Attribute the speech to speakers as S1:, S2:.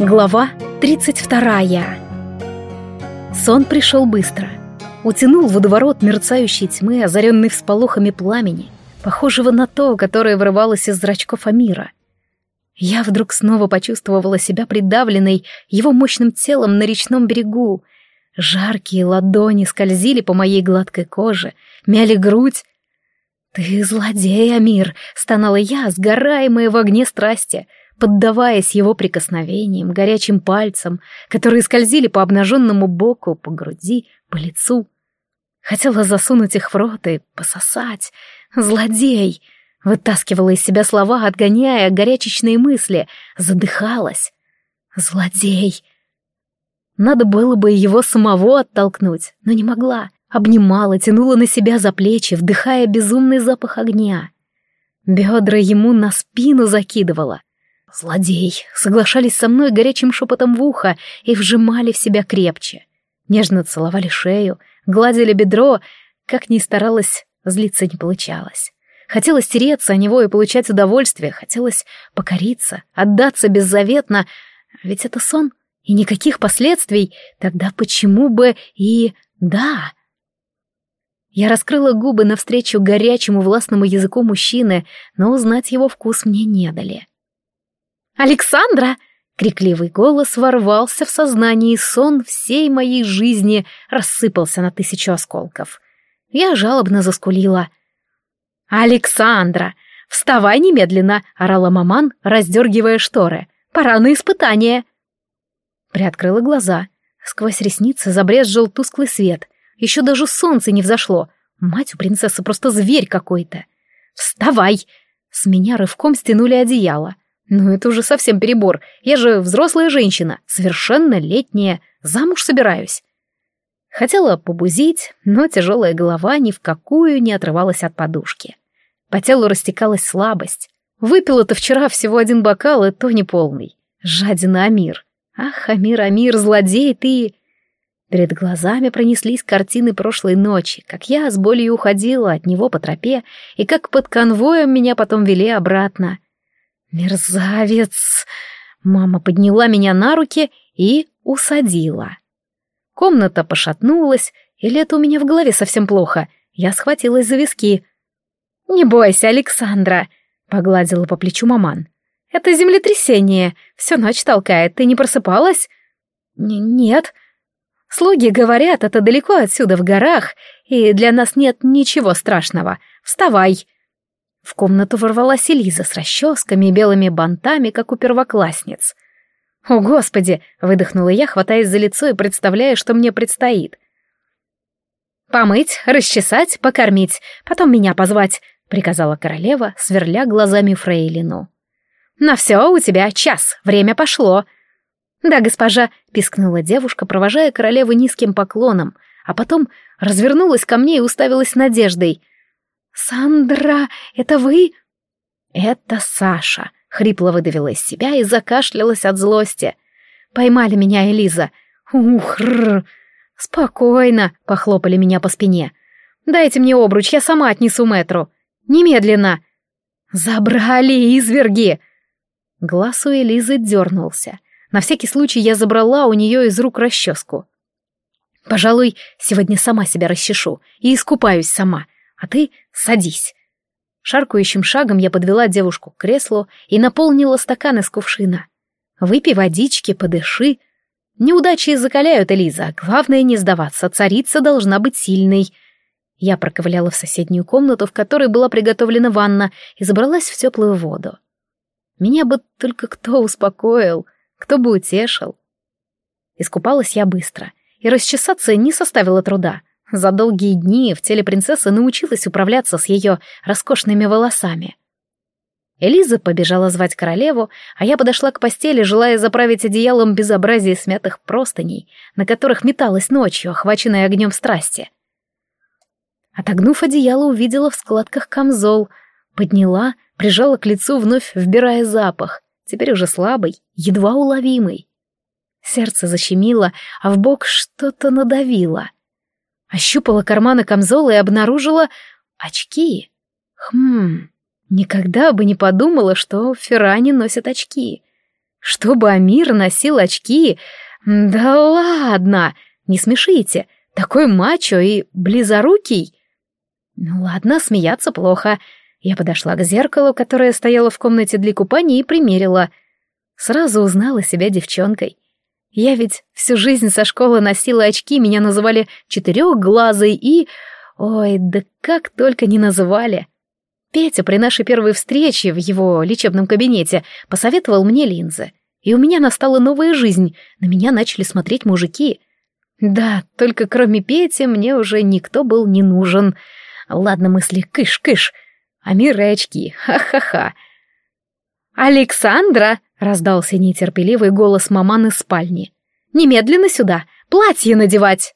S1: Глава 32. Сон пришел быстро. Утянул водоворот мерцающей тьмы, озаренный всполохами пламени, похожего на то, которое вырывалось из зрачков Амира. Я вдруг снова почувствовала себя придавленной его мощным телом на речном берегу. Жаркие ладони скользили по моей гладкой коже, мяли грудь. «Ты злодей, Амир!» — стонала я, сгораемая в огне страсти — поддаваясь его прикосновениям, горячим пальцам, которые скользили по обнаженному боку, по груди, по лицу. Хотела засунуть их в рот и пососать. «Злодей!» Вытаскивала из себя слова, отгоняя горячечные мысли, задыхалась. «Злодей!» Надо было бы его самого оттолкнуть, но не могла. Обнимала, тянула на себя за плечи, вдыхая безумный запах огня. Бедра ему на спину закидывала. «Злодей!» соглашались со мной горячим шепотом в ухо и вжимали в себя крепче. Нежно целовали шею, гладили бедро. Как ни старалась, злиться не получалось. Хотелось тереться о него и получать удовольствие, хотелось покориться, отдаться беззаветно. Ведь это сон, и никаких последствий. Тогда почему бы и... да... Я раскрыла губы навстречу горячему властному языку мужчины, но узнать его вкус мне не дали. «Александра!» Крикливый голос ворвался в сознание, и сон всей моей жизни рассыпался на тысячу осколков. Я жалобно заскулила. «Александра! Вставай немедленно!» — орала маман, раздергивая шторы. «Пора на испытание!» Приоткрыла глаза. Сквозь ресницы забрезжил тусклый свет. Еще даже солнце не взошло. Мать у принцессы просто зверь какой-то. «Вставай!» С меня рывком стянули одеяло. Ну это уже совсем перебор. Я же взрослая женщина, совершеннолетняя, замуж собираюсь. Хотела побузить, но тяжелая голова ни в какую не отрывалась от подушки. По телу растекалась слабость. Выпила-то вчера всего один бокал, и то не полный. Жадина Амир. Ах, Амир, Амир, злодей ты! Перед глазами пронеслись картины прошлой ночи, как я с болью уходила от него по тропе, и как под конвоем меня потом вели обратно — «Мерзавец!» Мама подняла меня на руки и усадила. Комната пошатнулась, или это у меня в голове совсем плохо. Я схватилась за виски. «Не бойся, Александра!» — погладила по плечу маман. «Это землетрясение. Всю ночь толкает. Ты не просыпалась?» Н «Нет». «Слуги говорят, это далеко отсюда, в горах, и для нас нет ничего страшного. Вставай!» В комнату ворвалась Элиза с расческами и белыми бантами, как у первоклассниц. «О, Господи!» — выдохнула я, хватаясь за лицо и представляя, что мне предстоит. «Помыть, расчесать, покормить, потом меня позвать», — приказала королева, сверля глазами Фрейлину. «На все у тебя час, время пошло». «Да, госпожа», — пискнула девушка, провожая королеву низким поклоном, а потом развернулась ко мне и уставилась надеждой. «Сандра, это вы?» «Это Саша», — хрипло выдавила из себя и закашлялась от злости. «Поймали меня, Элиза». «Ух, рр. «Спокойно», — похлопали меня по спине. «Дайте мне обруч, я сама отнесу мэтру. Немедленно». «Забрали, изверги!» Глаз у Элизы дернулся. На всякий случай я забрала у нее из рук расческу. «Пожалуй, сегодня сама себя расчешу и искупаюсь сама а ты садись». Шаркающим шагом я подвела девушку к креслу и наполнила стакан из кувшина. «Выпей водички, подыши». Неудачи закаляют, Элиза. Главное не сдаваться, царица должна быть сильной. Я проковыляла в соседнюю комнату, в которой была приготовлена ванна, и забралась в теплую воду. Меня бы только кто успокоил, кто бы утешил. Искупалась я быстро, и расчесаться не составило труда. За долгие дни в теле принцессы научилась управляться с ее роскошными волосами. Элиза побежала звать королеву, а я подошла к постели, желая заправить одеялом безобразие смятых простыней, на которых металась ночью, охваченная огнем страсти. Отогнув одеяло, увидела в складках камзол, подняла, прижала к лицу, вновь вбирая запах, теперь уже слабый, едва уловимый. Сердце защемило, а в бок что-то надавило — Ощупала карманы камзола и обнаружила очки. Хм, никогда бы не подумала, что феррани носят очки. Чтобы Амир носил очки? Да ладно, не смешите, такой мачо и близорукий. Ну ладно, смеяться плохо. Я подошла к зеркалу, которое стояло в комнате для купания, и примерила. Сразу узнала себя девчонкой. Я ведь всю жизнь со школы носила очки, меня называли четырехглазой и... Ой, да как только не называли. Петя при нашей первой встрече в его лечебном кабинете посоветовал мне линзы. И у меня настала новая жизнь, на меня начали смотреть мужики. Да, только кроме Пети мне уже никто был не нужен. Ладно, мысли, кыш-кыш. А мир и очки, ха-ха-ха. «Александра!» — раздался нетерпеливый голос маман из спальни. «Немедленно сюда! Платье надевать!»